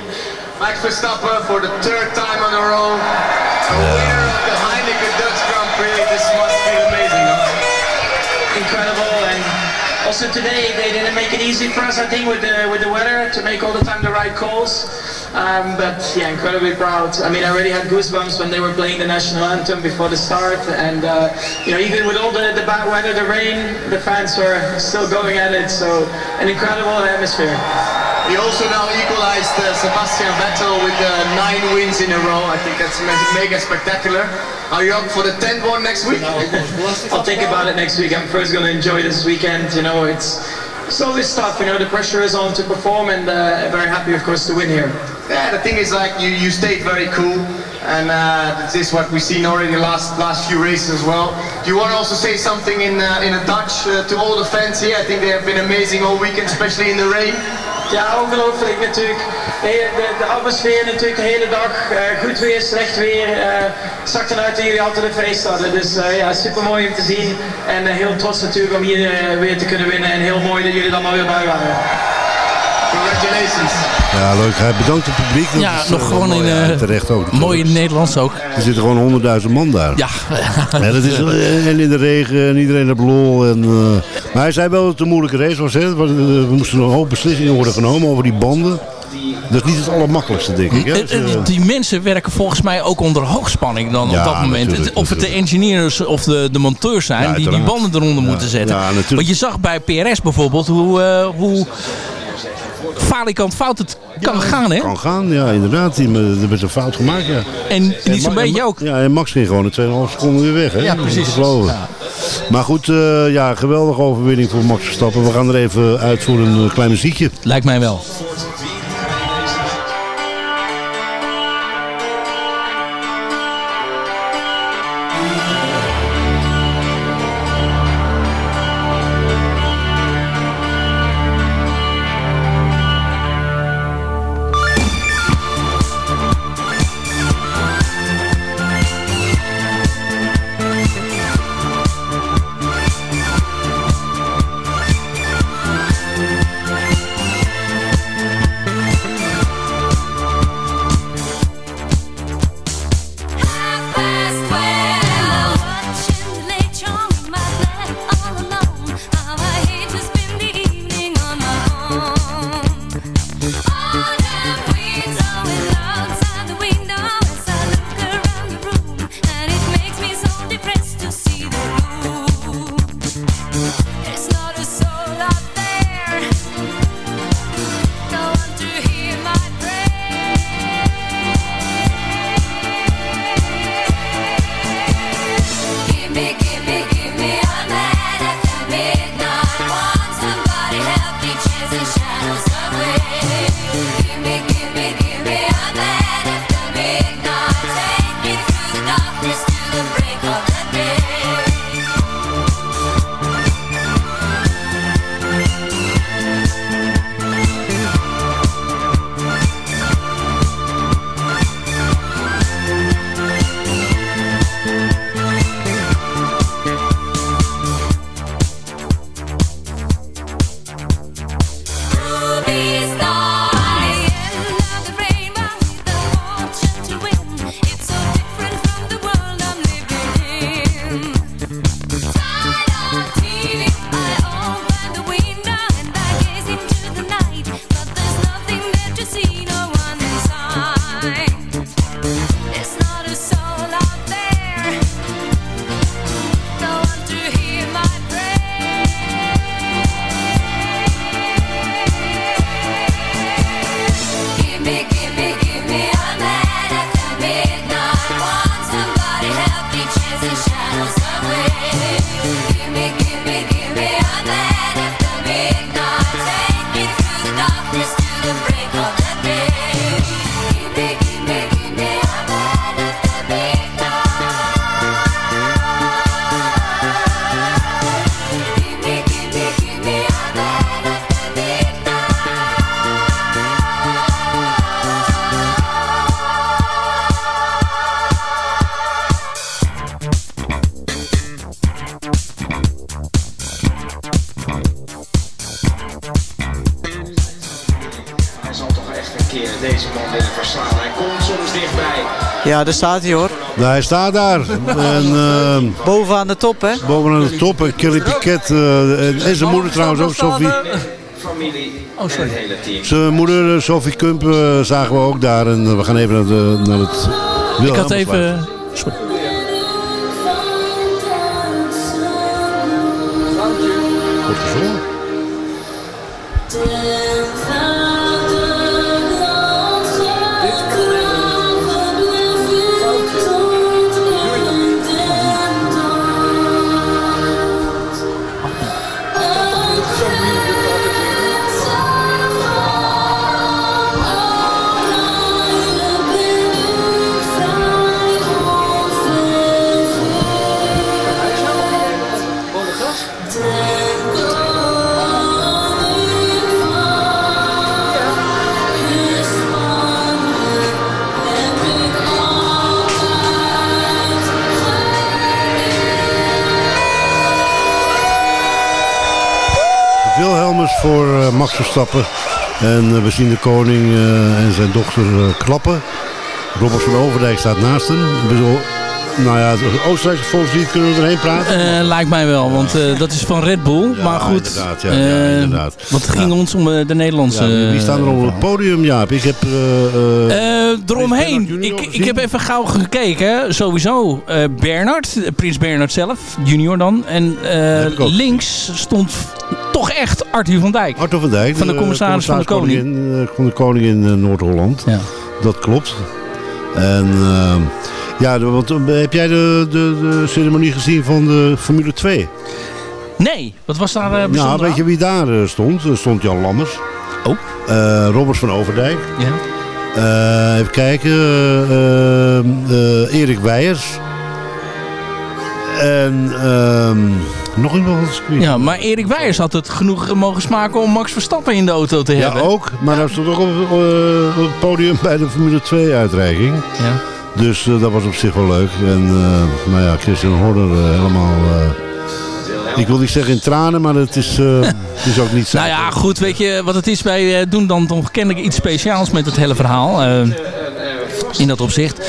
Max Verstappen for the third time on a row. A winner of the Heineken Dutch Grand Prix. This must feel amazing, no? incredible. And also today they didn't make it easy for us I think with the with the weather to make all the time the right calls. Um, but yeah incredibly proud. I mean I already had goosebumps when they were playing the national anthem before the start. And uh, you know even with all the, the bad weather the rain the fans were still going at it. So an incredible atmosphere He also now equalized uh, Sebastian Vettel with uh, nine wins in a row. I think that's me- mega spectacular. Are you up for the 10th one next week? I'll think about it next week I'm first going to enjoy this weekend you know it's it's always tough you know the pressure is on to perform and uh, very happy of course to win here Yeah, the thing is like you, you stayed very cool and uh, this is what we've seen already the last last few races as well. Do you want to also say something in uh, in a Dutch uh, to all the fans here? I think they have been amazing all weekend, especially in the rain. Ja, ongelooflijk natuurlijk. De, atmosfeer natuurlijk de hele dag. eh, goed weer, slecht weer. eh zag eruit dat jullie altijd een feest hadden. Dus eh, ja, super mooi om te zien. En heel trots natuurlijk om hier weer te kunnen winnen. En heel mooi dat jullie er allemaal weer bij waren. Congratulations. Ja, leuk. Hij bedankt het publiek. Dat Ja, is, nog eh, gewoon mooi. in, eh, terecht ook. mooi in het Nederlands ook. Er zitten gewoon honderdduizend man daar. Ja. Ja, dat is, eh, en in de regen en iedereen heeft lol. En, eh, maar hij zei wel dat het een moeilijke race was. Hè? Want, Er moesten een hoop beslissingen worden genomen over die banden. Dat is niet het allermakkelijkste, denk ik. Hè? Die mensen werken volgens mij ook onder hoogspanning dan Ja, op dat moment. natuurlijk, of het de engineers of de, de monteurs zijn Ja, die die banden eronder moeten zetten. ja, natuurlijk. Want je zag bij PRS bijvoorbeeld hoe, eh hoe falikant fout het kan gaan. Hè? Kan gaan, ja, inderdaad. Eh, er werd een fout gemaakt, ja. En niet zo'n beetje ook. Ja, en Max ging gewoon in 2,5 seconden weer weg. Hè? Ja, precies. Maar goed, eh, ja, geweldige overwinning voor Max Verstappen. We gaan er even uit voor een eh, klein muziekje. Lijkt mij wel. Ja, daar staat hij hoor. Nou, hij staat daar. En, ehm, Bovenaan de top, hè? bovenaan de top. En Kelly Piquet eh, en, en zijn moeder trouwens ook, Sophie. Familie Oh, en het hele team. Zijn moeder, eh, Sophie Kump, eh, zagen we ook daar. En eh, we gaan even naar, de, naar het Ik had even... Sorry. Voor eh, Max Verstappen. En eh, we zien de koning eh, en zijn dochter klappen. Robert van Overdijk staat naast hem. Nou ja, Oostenrijkse volkslied kunnen we erheen praten. Eh, lijkt mij wel, want dat is van Red Bull. maar goed, inderdaad, ja, ja, inderdaad. want het ging ons om de Nederlandse... Wie staan er op het podium, Jaap? Ik heb... eromheen. Ik, ik heb even gauw gekeken. Sowieso Bernard, Prins Bernard zelf, junior dan. En links stond echt Arthur van Dijk. Arthur van Dijk. Van de commissaris van de koning. Koningin, eh, van de koning in eh, Noord-Holland. Ja. Dat klopt. En eh, ja, want, eh, heb jij de, de, de ceremonie gezien van de Formule 2? Nee, wat was daar eh Nou, bijzonder weet je wie daar eh, stond? Er stond Jan Lammers. Oh. Robert van Overdijk. Ja. Eh, even kijken. eh, eh, Erik Weijers. En ehm, nog iemand van het circuit. Ja, maar Erik Weijers had het genoeg mogen smaken om Max Verstappen in de auto te Ja, hebben. ook. Maar hij stond ook op, eh, op het podium bij de Formule 2 uitreiking. Ja. Dus eh, dat was op zich wel leuk. En uh, nou ja, Christian Horner helemaal... Ik wil niet zeggen in tranen, maar het is, (laughs) het is ook niet zo. Nou ja, goed, weet je wat het is? Wij doen dan toch kennelijk iets speciaals met het hele verhaal. In dat opzicht.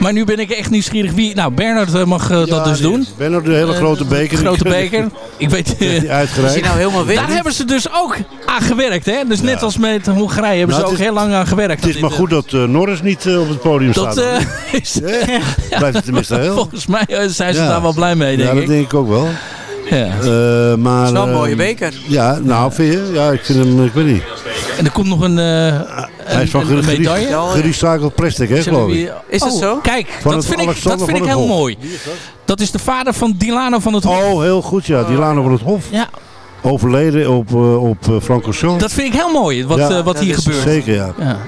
Maar nu ben ik echt nieuwsgierig wie... Nou, Bernard mag uh, ja, dat dus doen. Bernard, de hele grote beker. grote beker. Ik weet... (laughs) uitgereikt. Is nou helemaal wit? Daar hebben ze dus ook aan gewerkt, hè? Dus net als met Hongarije hebben nou, ze ook is, heel lang aan gewerkt. Het is maar goed dat uh, Norris niet uh, op het podium dat, staat. Dat (laughs) is... (laughs) Blijft het tenminste heel. Volgens mij zijn ze daar wel blij mee, denk ik. Ja, dat denk ik ook wel. Ja. Uh, maar, dat is wel een mooie beker. Ja, nou vind je? Ja, ik vind hem, ik weet niet. En er komt nog een, uh, Hij is van een, een medaille. Gerecycled plastic, hè, geloof ik. Is dat oh, zo? Kijk, van dat vind ik, dat vind ik heel Hof. mooi. Dat is de vader van Dilano van het Hof. Oh, heel goed, ja. Dilano van het Hof. Ja. Overleden op, uh, op uh, Dat vind ik heel mooi, wat, ja, uh, wat hier gebeurt. Zeker, ja. ja.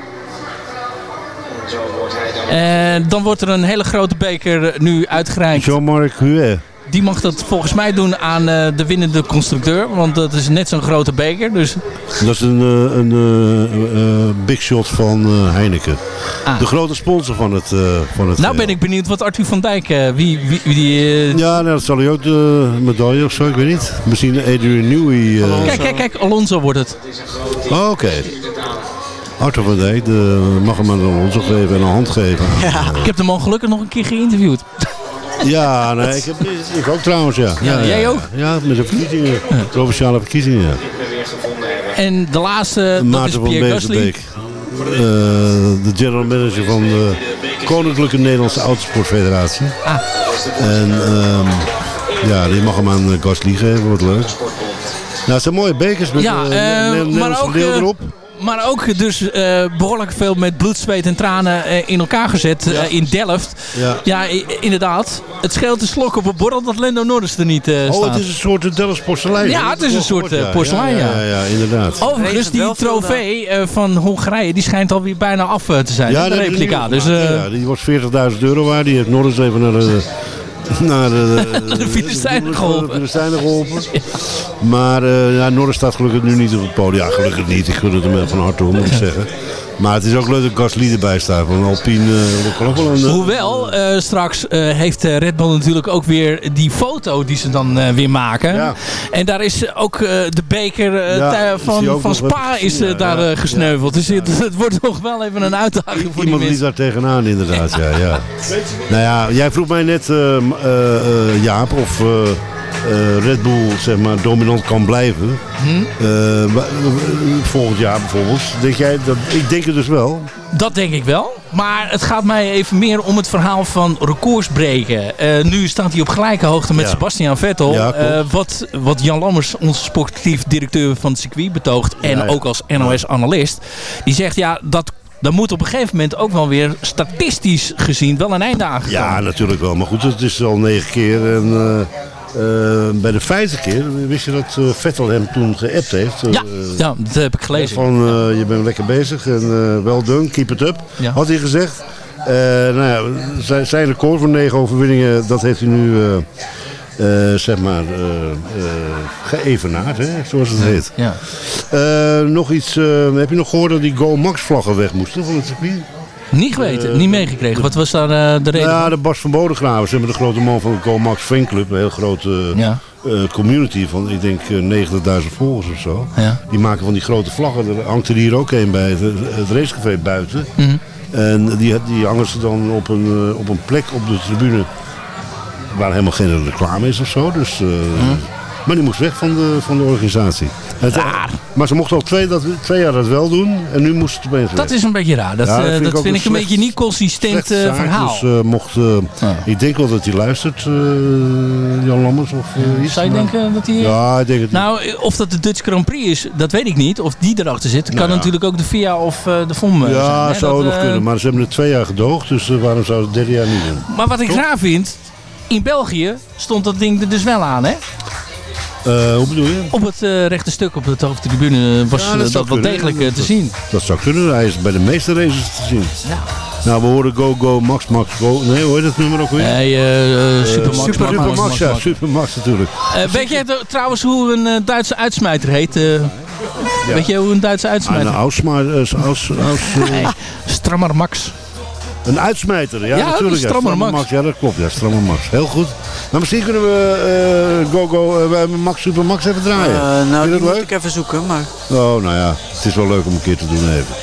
Eh, dan wordt er een hele grote beker nu uitgereikt. Jean-Marc Huet. Die mag dat volgens mij doen aan eh, de winnende constructeur. Want dat is net zo'n grote beker. Dus Dat is een, eh, een eh, big shot van Heineken. De grote sponsor van het, van het Ah. nou ben ik benieuwd wat Arthur van Dijk... wie, wie, wie die... Ja, nou, dat zal hij ook de medaille of zo, ik weet niet. Misschien Adrian Newey. Kijk, kijk, kijk. Alonso wordt het. Oh, Oké. Arthur van Dijk de, mag hem aan Alonso geven en een hand geven. (laughs) Ik heb de man gelukkig nog een keer geïnterviewd. Ja, nee, ik, heb, ik ook trouwens, ja. Ja, jij ook? Ja, met de verkiezingen. Provinciale verkiezingen, ja. En de laatste, dat is Maarten van Pierre Gasly. Eh, de general manager van de Koninklijke Nederlandse Autosportfederatie. Ah. En ehm, ja, die mag hem aan Gasly geven, wat leuk. Nou, het zijn mooie bekers met Ja, eh, eh, Ne- maar Nederlandse ook, erop. Maar ook dus eh, behoorlijk veel met bloed, zweet en tranen eh, in elkaar gezet eh, in Delft. Ja. Ja, inderdaad. Het scheelt een slok op een borrel dat Lando Norris er niet eh, Oh, staat. het is een soort Delfts porselein. Ja, het is een soort, eh, porselein, ja. ja. Ja, ja, inderdaad. Overigens, die trofee eh, van Hongarije, die schijnt alweer bijna af te zijn. Ja, de replica. Dus eh, ja, die was 40.000 euro waard. Die heeft Norris even naar de... (laughs) Naar de, de (laughs) Filistijnen geholpen. (laughs) De geholpen. Maar eh, ja, Norris staat gelukkig nu niet op het podium. Ja, gelukkig niet. Ik gun het hem van harte om, moet ik zeggen. Maar het is ook leuk dat Gasly erbij staat. Want Alpine kan ook wel een... eh, Hoewel, eh, straks eh, heeft eh, Red Bull natuurlijk ook weer die foto die ze dan eh, weer maken. Ja. En daar is ook eh, de beker eh, Ja, van, van Spa is eh, ja, daar eh, gesneuveld. Dus het, het wordt nog wel even een uitdaging voor die Iemand die mensen. daar tegenaan inderdaad, ja. ja. Nou ja, jij vroeg mij net, eh, eh, eh, Jaap, of eh, eh, Red Bull zeg maar, dominant kan blijven. Hm? Eh, eh, volgend jaar bijvoorbeeld. Denk jij dat, ik denk het dus wel. Dat denk ik wel. Maar het gaat mij even meer om het verhaal van records breken. Eh, nu staat hij op gelijke hoogte met Ja. Sebastian Vettel. Ja. Eh, wat, wat Jan Lammers, onze sportief directeur van het circuit, betoogt. En Ja, ook als NOS-analyst. Die zegt ja, dat, daar moet op een gegeven moment ook wel weer statistisch gezien wel een einde aan Ja, natuurlijk wel. Maar goed, het is al negen keer. En eh, eh, bij de vijfde keer, wist je dat eh, Vettel hem toen geappt heeft? Ja, Eh, ja, dat heb ik gelezen. Van, je bent lekker bezig en well done, keep it up, Ja. had hij gezegd. Nou ja, zijn, record van negen overwinningen, dat heeft hij nu, zeg maar, geëvenaard, hè, zoals het heet. Ja. Nog iets, heb je nog gehoord dat die Go Max vlaggen weg moesten van het circuit? Niet geweten, Eh, niet meegekregen. Wat was daar eh, de reden? Ja, van? de Bas van Bodegraven, ze hebben de grote man van de Go Max fanclub, een heel grote Ja. eh, community van, ik denk, eh, 90.000 volgers of zo. Ja. Die maken van die grote vlaggen, er hangt er hier ook een bij het, het racecafé buiten. Mhm. En die, die hangen ze dan op een, op een plek op de tribune waar helemaal geen reclame is of zo. Dus, Mhm. Maar die moest weg van de, van de organisatie. Het, maar ze mochten al twee, dat, twee jaar dat wel doen en nu moest het opeens weg. Dat is een beetje raar. Dat, Ja, eh, dat ook vind ik een beetje niet consistent eh, zaak. verhaal. Dus eh, mocht, eh, ik denk wel dat hij luistert, eh, Jan Lammers of eh, iets. Zou je maar- denken dat hij... Ja, ik denk het Nou, eh, of dat de Dutch Grand Prix is, dat weet ik niet. Of die erachter zit. Kan Nou ja. natuurlijk ook de FIA of eh, de FOM eh, zijn. Ja, zou Dat, nog eh, kunnen. Maar ze hebben het twee jaar gedoogd, dus eh, waarom zou het derde jaar niet doen? Maar wat ik raar vind, in België stond dat ding er dus wel aan, hè? Eh, hoe bedoel je? Op het eh, rechte stuk op de hoofdtribune was Ja, eh, dat, zou wel degelijk te Dat- zien. Dat zou kunnen. Hij is bij de meeste races te zien. Ja. Nou, we horen Go Go Max Max Go. Nee, hoe heet het nummer ook weer? Nee, Supermax, Super, Max, Supermax, Max, ja. Max. Natuurlijk. Weet jij trouwens hoe een Duitse uitsmijter heet? Ja. Weet je hoe een Duitse Ah, uitsmijter een Ausma- eh, Aus, Strammer Max. Een uitsmijter, ja, Ja, natuurlijk. een strammer Max. Ja, dat klopt. Ja, strammer Max. Heel goed. Maar misschien kunnen we eh, Go Go eh, Max Super Max even draaien. Eh, Vind nou, dat moet ik even zoeken, maar... Oh, nou ja. Het is wel leuk om een keer te doen even.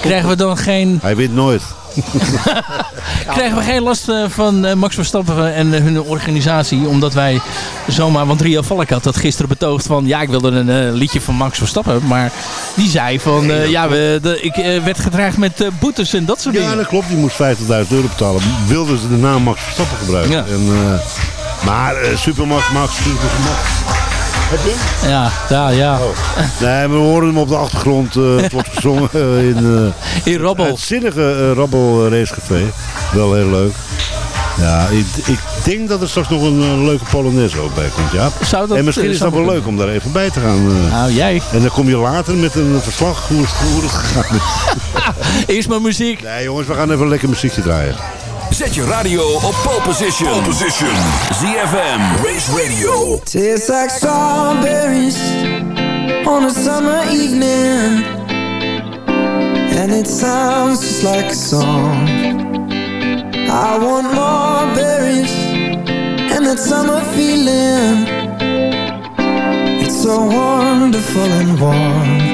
Krijgen we dan geen, Hij wint nooit. (laughs) krijgen we geen last eh, van eh, Max Verstappen en eh, hun organisatie? Omdat wij zomaar, want Ria Valk had dat gisteren betoogd van... Ja, ik wilde een liedje van Max Verstappen. Maar die zei van, ja, we, de, ik werd gedreigd met boetes en dat soort Ja, dingen. dat klopt. Die moest 50.000 euro betalen. Wilden ze de naam Max Verstappen gebruiken. Ja. En, maar Supermax, Max, Supermax. Heb je hem? Ja, ja, ja. Nee, we horen hem op de achtergrond. eh (laughs) het wordt gezongen eh, in... eh In Rabbel. Het zinnige eh, Rabbel eh, racecafé. Wel heel leuk. Ja, ik, ik denk dat er straks nog een eh, leuke Polonaise ook bij komt, ja. Zou dat, en misschien eh, is dat wel leuk om daar even bij te gaan. eh. Nou, jij. En dan kom je later met een verslag hoe het, hoe het gegaan is. (laughs) Eerst maar muziek. Nee jongens, we gaan even lekker muziekje draaien. Zet je radio op pole position. Pole position. ZFM. Race Radio. Tastes like strawberries on a summer evening And it sounds just like a song I want more berries and that summer feeling It's so wonderful and warm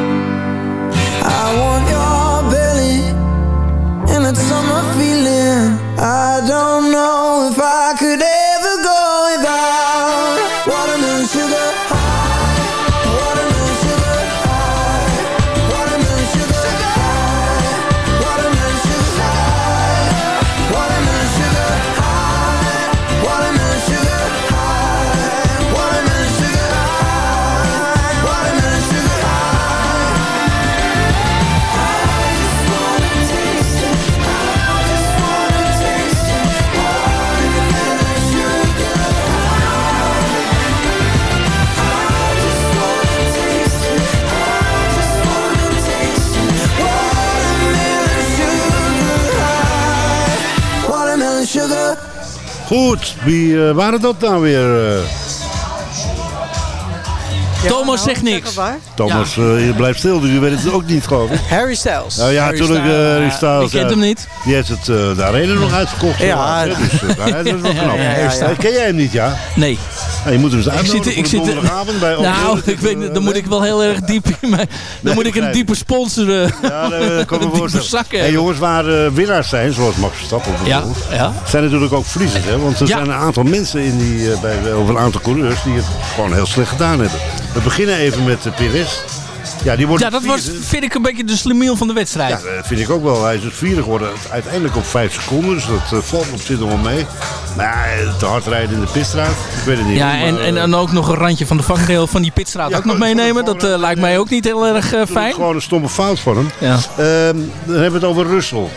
Goed, wie eh, waren dat nou weer? eh? Thomas zegt niks. Thomas, eh, je blijft stil, dus je weet het ook niet geloof ik. (laughs) Harry Styles. Nou ja, Harry natuurlijk uh, Harry Styles. Kent ja. hem niet? Die heeft het, eh, de arena nog uitverkocht. Ja. Ja, dus, (laughs) nou, dat is wel knap. Ja, ja, ja. Ken jij hem niet, ja? Nee. Nou, je moet hem eens Ik uitnodigen zit, ik voor de zit, bij nou, ik weet, dan moet ik wel heel erg diep in mijn, dan moet ik een begrijp diepe sponsor uh, Ja, dat, (laughs) kan me diepe voorstellen. zakken Hey, jongens, waar eh, winnaars zijn, zoals Max Verstappen Ja, bijvoorbeeld, ja. zijn natuurlijk ook verliezers. Hè? Want er Ja. zijn een aantal mensen in die, eh, bij, of een aantal coureurs die het gewoon heel slecht gedaan hebben. We beginnen even met uh, Perez. Ja, die wordt Ja, dat was, vind ik een beetje de slimiel van de wedstrijd. Ja, dat vind ik ook wel. Hij is het vierde geworden. Uiteindelijk op vijf seconden. Dus dat eh, valt op zich nog wel mee. Maar ja, te hard rijden in de pitstraat. Ik weet het niet. Ja, en, maar, en eh, dan ook nog een randje van de vangrail van die pitstraat Ja, ook nog (laughs) meenemen. Dat eh, lijkt mij ook niet heel erg eh, fijn. Gewoon een stomme fout van hem. Ja. Ehm, dan hebben we het over Russell.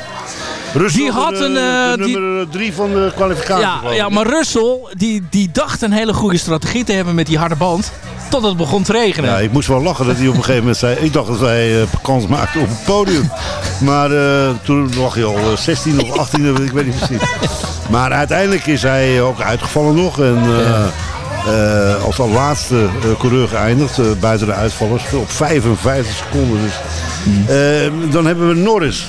Russell, Die had een, eh, die- nummer drie van de kwalificatie. Ja, ja, maar Russell, die, die dacht een hele goede strategie te hebben met die harde band. Totdat het begon te regenen. Ja, ik moest wel lachen dat hij op een gegeven moment zei... Ik dacht dat wij eh, kans maakten op het podium. Maar eh, toen lag hij al eh, 16 of 18, ik weet niet precies. Maar uiteindelijk is hij ook uitgevallen nog. En eh, eh, als al laatste eh, coureur geëindigd, eh, buiten de uitvallers, op 55 seconden. Dus. Eh, dan hebben we Norris.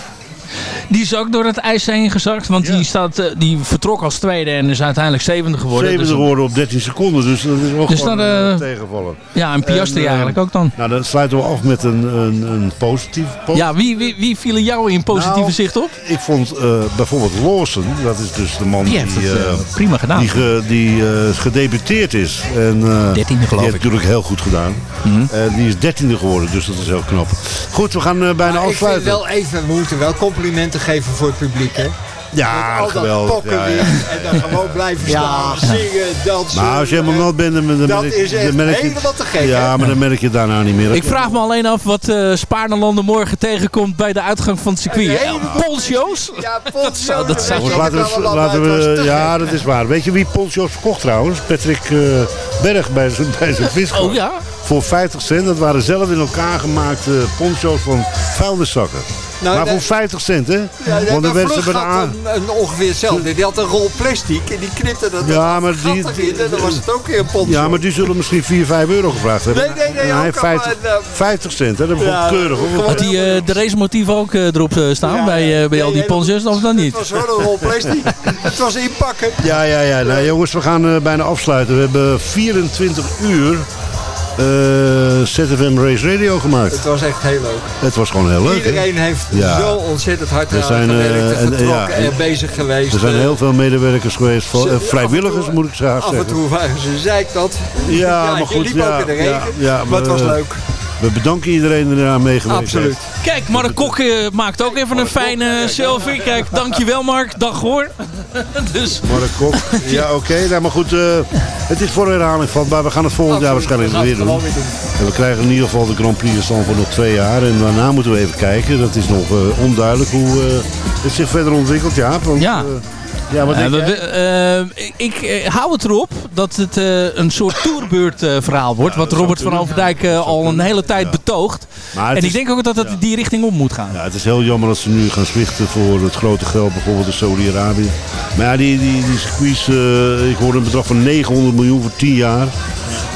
Die is ook door het ijs heen gezakt. Want die, staat, eh, die vertrok als tweede en is uiteindelijk zevende geworden. 7 Dus- geworden op 13 seconden, dus dat is wel Dus gewoon dat, eh, eh, tegenvallen. Ja, en Piastri eigenlijk ook dan. Nou, dan sluiten we af met een, een, een positief. Ja, wie, wie, wie viel jou in positieve Nou, zicht op? Ik vond eh, bijvoorbeeld Lawson, dat is dus de man Die die, heeft het, prima gedaan. die, ge- die eh, gedebuteerd is. En, eh, Dertiende, geloof die heeft ik. Mhm. natuurlijk heel goed gedaan. Eh, die is dertiende geworden, dus dat is heel knap. Goed, we gaan bijna Maar ik vind afsluiten. wel even, we moeten wel complimenten geven voor het publiek, hè? Ja, Met al dat geweldig. Ja, ja. En dan gewoon blijven staan, zingen, dansen. Maar als je helemaal nat bent, dan, dan Dat merk, is echt dan merk je, helemaal te gek, Ja, hè? maar dan merk je het daarna niet meer. Ik vraag me alleen af wat eh Spaarnelanden morgen tegenkomt bij de uitgang van het circuit. Poncho's? Ja, Poncho's. (laughs) dat zou Jongens, laten we, laten we, ja, dat is waar. Weet je wie poncho's verkocht trouwens? Patrick eh, Berg bij zijn, bij zijn viscor. Oh ja? Voor 50 cent. Dat waren zelf in elkaar gemaakte poncho's van vuilniszakken. Nou, maar dat- voor 50 cent, hè? Ja, Want bij de had aan... een, een ongeveer hetzelfde. Die had een rol plastic en die knipte dat Ja, maar gat die- erin en dan was het ook weer een poncho. Ja, maar die zullen misschien 4, 5 euro gevraagd hebben. Nee, nee, nee, En hij ook heeft 50, allemaal, eh, 50 cent, hè? Dat is Ja, keurig. hoor. Had hij eh, de racemotieven ook eh, erop eh, staan bij, eh, bij al die Poncho's of dan niet? Het was wel een rol plastic. (laughs) het was inpakken. Ja, ja, ja. Nou, jongens, we gaan bijna afsluiten. We hebben 24 uur eh, ZFM Race Radio gemaakt. Het was echt heel leuk. Het was gewoon heel leuk. Iedereen heeft Ja. zo ontzettend hard Er aan zijn, eh, gewerkt en en- vertrokken ja, en bezig geweest. Er zijn Eh, heel veel medewerkers geweest, Ze- eh, vrijwilligers toe- moet ik graag Af en zeggen. toe waren ze zeik dat. Ja, (laughs) maar goed. liep ja, ook in de regen, ja, ja, maar het was leuk. We bedanken iedereen die eraan meegewerkt Absoluut. heeft. Kijk, Mark Kok eh, maakt ook even een fijne selfie. Kijk, dankjewel Mark. Dag hoor. (laughs) dus. Mark Kok. Ja, oké. Nou, maar goed, eh, het is voor herhaling van, maar we gaan het volgend jaar waarschijnlijk We weer doen. gewoon weer doen. En we krijgen in ieder geval de Grand Prix stand voor nog twee jaar. En daarna moeten we even kijken. Dat is nog eh, onduidelijk hoe eh, het zich verder ontwikkelt. Ja, want, Ja. Ja wat denk we- eh, ik eh, hou het erop dat het eh, een soort tourbeurt verhaal wordt. wat Robert van Overdijk al een hele tijd betoogt. En ik denk ook dat het die richting op moet gaan. Ja, het is heel jammer dat ze nu gaan zwichten voor het grote geld, bijvoorbeeld in Saudi-Arabië. Maar ja, die, die, die circuits, ik hoorde een bedrag van 900 miljoen voor 10 jaar.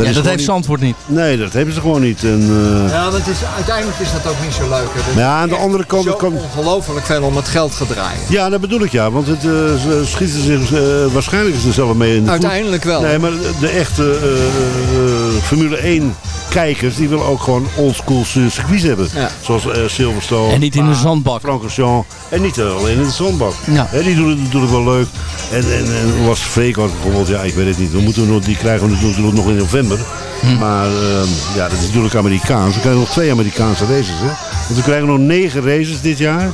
Ja, is dat heeft niet- Zandvoort niet. Nee, dat hebben ze gewoon niet. En, eh, Ja, dat is, uiteindelijk is dat ook niet zo leuk. hè. Ja, aan de andere kant- zo kan- ongelooflijk veel om het geld gedraaid. Ja, dat bedoel ik ja. Want het, eh, ze schieten zich eh, waarschijnlijk is er zelf mee in de voet. Uiteindelijk wel. Nee, maar de echte eh, eh, Formule 1 kijkers, die willen ook gewoon oldschool circuits hebben. Ja. Zoals eh, Silverstone. En niet in een zandbak. Francorchamps. En niet eh, alleen in de zandbak. Ja. Hè, die doen het, het wel leuk. En, en, en was Vegas bijvoorbeeld, ja, ik weet het niet. We moeten nog, die krijgen we natuurlijk nog in november. Hm. Maar ehm, ja, dat is natuurlijk Amerikaans. We krijgen nog twee Amerikaanse races. Hè? Want we krijgen nog negen races dit jaar.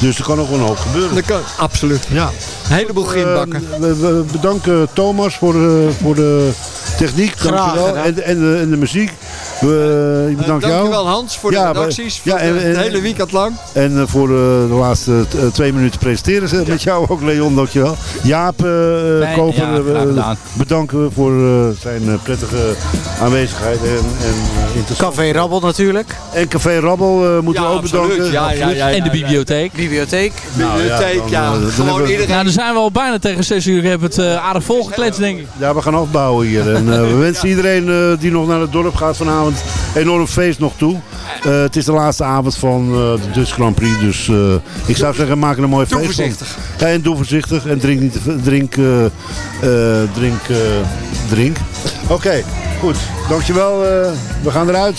Dus er kan ook wel een hoop gebeuren. Dat kan, absoluut. Ja. Een heleboel grindbakken. Eh, we, we bedanken Thomas voor, de voor de techniek. Graag Dankjewel. En, en, de, en de muziek. We, ik bedank jou. Dankjewel Hans voor de Ja, redacties. we- ja, voor en- het hele weekend lang. En eh, voor de, de laatste eh, twee minuten presenteren ze met jou ook, Leon. Dankjewel. Jaap eh Nee, Koper, eh, eh, bedanken we voor eh, zijn eh, prettige aanwezigheid. En, en, eh, interessant. Café Rabbel natuurlijk. En Café Rabbel eh, moeten Ja, we ook absoluut. bedanken. Ja, ja, Absoluut. ja, En de bibliotheek. Bibliotheek. Nou, Bibliotheek, dan, ja. eh, dan Gewoon hebben we- iedereen. Nou, dan zijn we al bijna tegen 6 uur. Ik heb het eh, aardig volgekletst, denk ik. Ja, we gaan afbouwen hier. En eh, we wensen iedereen eh, die nog naar het dorp gaat vanavond enorm feest nog toe. Eh, het is de laatste avond van eh, de Dutch Grand Prix. Dus eh, ik zou zeggen, maak er een mooi Doe feest van. Ja, en doe voorzichtig. En drink niet. Drink, drink, drink. Oké, goed. Dankjewel. we gaan eruit.